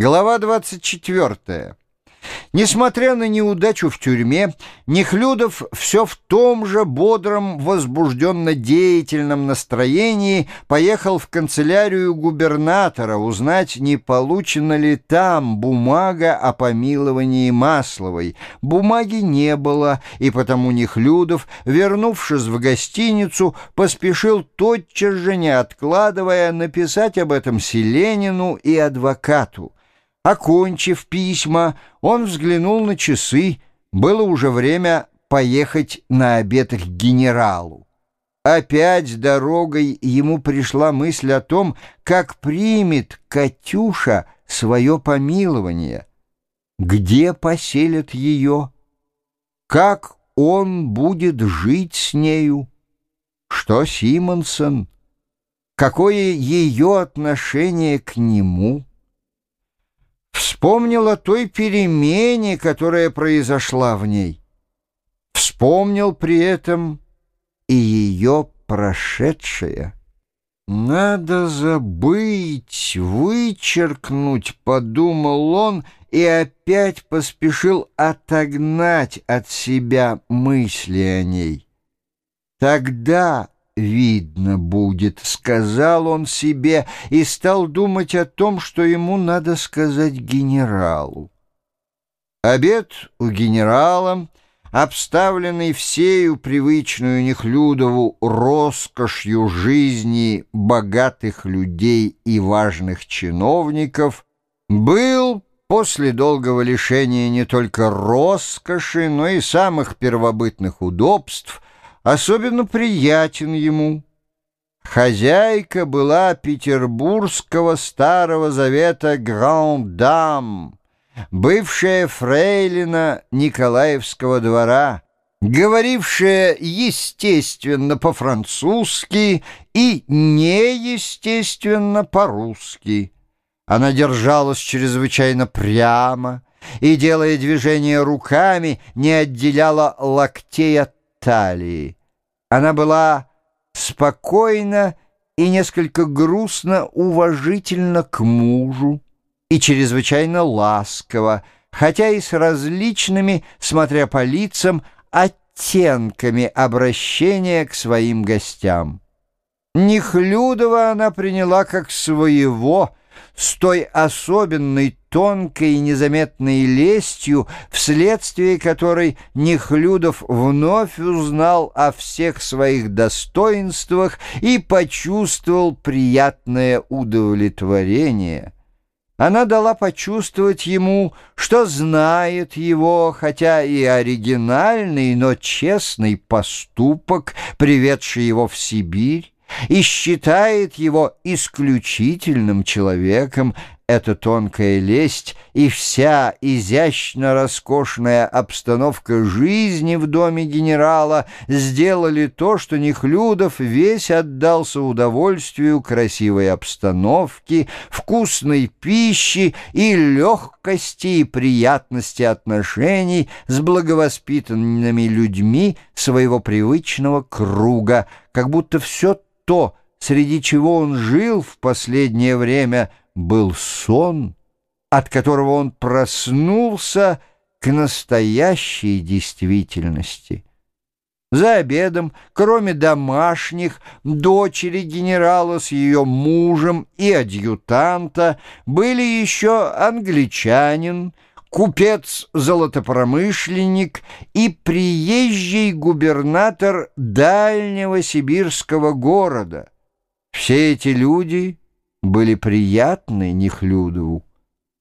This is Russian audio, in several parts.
Глава 24. Несмотря на неудачу в тюрьме, Нехлюдов все в том же бодром, возбужденно-деятельном настроении поехал в канцелярию губернатора узнать, не получена ли там бумага о помиловании Масловой. Бумаги не было, и потому Нехлюдов, вернувшись в гостиницу, поспешил тотчас же, не откладывая, написать об этом Селенину и адвокату. Окончив письма, он взглянул на часы. Было уже время поехать на обед к генералу. Опять дорогой ему пришла мысль о том, как примет Катюша свое помилование. Где поселят ее? Как он будет жить с нею? Что Симонсон? Какое ее отношение к нему? Вспомнил о той перемене, которая произошла в ней. Вспомнил при этом и ее прошедшее. «Надо забыть, вычеркнуть», — подумал он, и опять поспешил отогнать от себя мысли о ней. Тогда видно будет», — сказал он себе и стал думать о том, что ему надо сказать генералу. Обед у генерала, обставленный всею привычную Нехлюдову роскошью жизни богатых людей и важных чиновников, был после долгого лишения не только роскоши, но и самых первобытных удобств — особенно приятен ему. Хозяйка была петербургского старого завета Гранд-Дам, бывшая фрейлина Николаевского двора, говорившая естественно по-французски и неестественно по-русски. Она держалась чрезвычайно прямо и, делая движения руками, не отделяла локтей от талии. Она была спокойна и несколько грустно уважительно к мужу и чрезвычайно ласково, хотя и с различными, смотря по лицам, оттенками обращения к своим гостям. Нехлюдова она приняла как своего, с той особенной тонкой и незаметной лестью, вследствие которой Нехлюдов вновь узнал о всех своих достоинствах и почувствовал приятное удовлетворение. Она дала почувствовать ему, что знает его, хотя и оригинальный, но честный поступок, приведший его в Сибирь, и считает его исключительным человеком, эта тонкая лесть и вся изящно роскошная обстановка жизни в доме генерала сделали то, что Нехлюдов весь отдался удовольствию красивой обстановки, вкусной пищи и легкости и приятности отношений с благовоспитанными людьми своего привычного круга, как будто все то, среди чего он жил в последнее время, был сон, от которого он проснулся к настоящей действительности. За обедом, кроме домашних, дочери генерала с ее мужем и адъютанта, были еще англичанин, купец-золотопромышленник и приезжий губернатор дальнего сибирского города. Все эти люди были приятны Нехлюдову.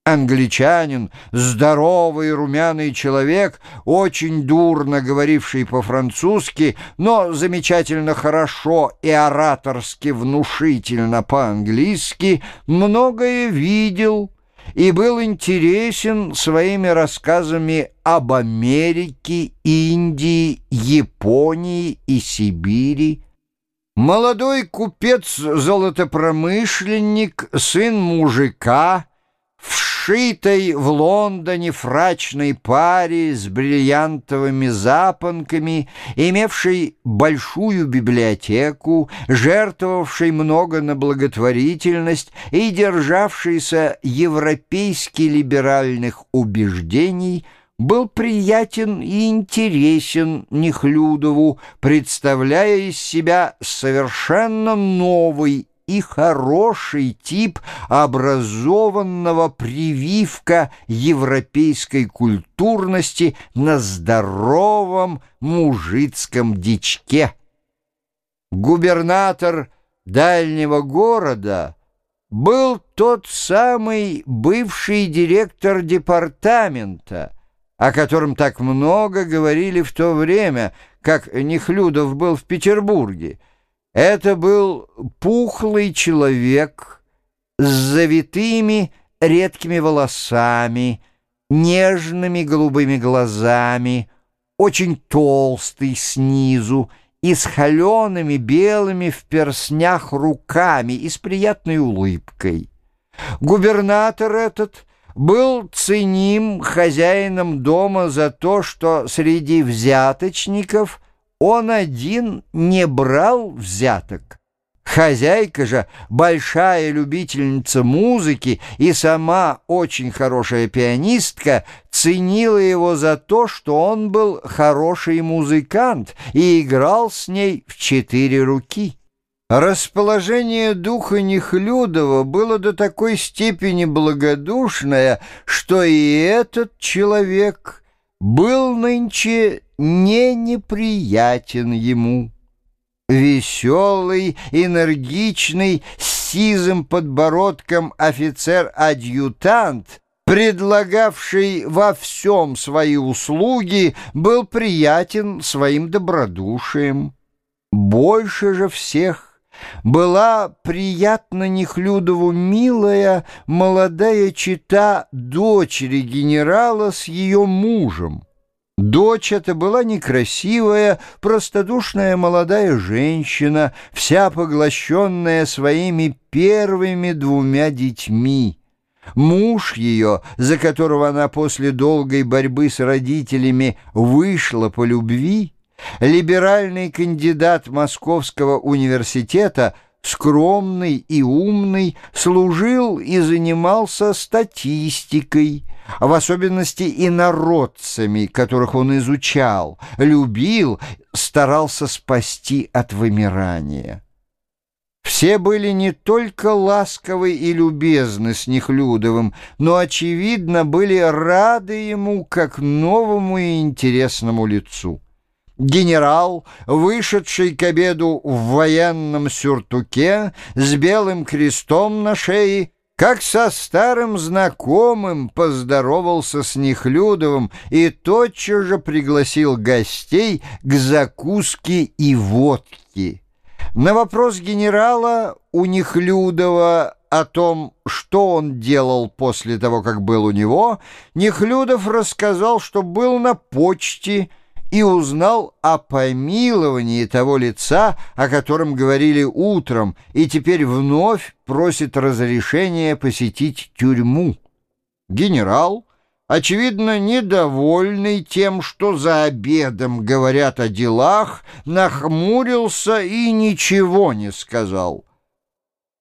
Англичанин, здоровый румяный человек, очень дурно говоривший по-французски, но замечательно хорошо и ораторски внушительно по-английски, многое видел и был интересен своими рассказами об Америке, Индии, Японии и Сибири. Молодой купец-золотопромышленник, сын мужика, в сшитой в Лондоне фрачной паре с бриллиантовыми запонками, имевшей большую библиотеку, жертвовавшей много на благотворительность и державшейся европейски либеральных убеждений, был приятен и интересен Нехлюдову, представляя из себя совершенно новый и хороший тип образованного прививка европейской культурности на здоровом мужицком дичке. Губернатор дальнего города был тот самый бывший директор департамента, о котором так много говорили в то время, как Нехлюдов был в Петербурге, это был пухлый человек с завитыми редкими волосами, нежными голубыми глазами, очень толстый снизу и с холеными белыми в перснях руками и с приятной улыбкой. Губернатор этот был ценим хозяином дома за то, что среди взяточников – он один не брал взяток. Хозяйка же, большая любительница музыки и сама очень хорошая пианистка, ценила его за то, что он был хороший музыкант и играл с ней в четыре руки. Расположение духа Нехлюдова было до такой степени благодушное, что и этот человек был нынче не неприятен ему. Веселый, энергичный, с сизым подбородком офицер-адъютант, предлагавший во всем свои услуги, был приятен своим добродушием. Больше же всех была приятна Нехлюдову милая молодая чита дочери генерала с ее мужем. Дочь эта была некрасивая, простодушная молодая женщина, вся поглощенная своими первыми двумя детьми. Муж ее, за которого она после долгой борьбы с родителями вышла по любви, либеральный кандидат Московского университета, скромный и умный, служил и занимался статистикой, в особенности инородцами, которых он изучал, любил, старался спасти от вымирания. Все были не только ласковы и любезны с Нехлюдовым, но, очевидно, были рады ему как новому и интересному лицу. Генерал, вышедший к обеду в военном сюртуке с белым крестом на шее, как со старым знакомым поздоровался с Нехлюдовым и тотчас же пригласил гостей к закуске и водке. На вопрос генерала у Нехлюдова о том, что он делал после того, как был у него, Нехлюдов рассказал, что был на почте, и узнал о помиловании того лица, о котором говорили утром, и теперь вновь просит разрешения посетить тюрьму. Генерал, очевидно, недовольный тем, что за обедом говорят о делах, нахмурился и ничего не сказал.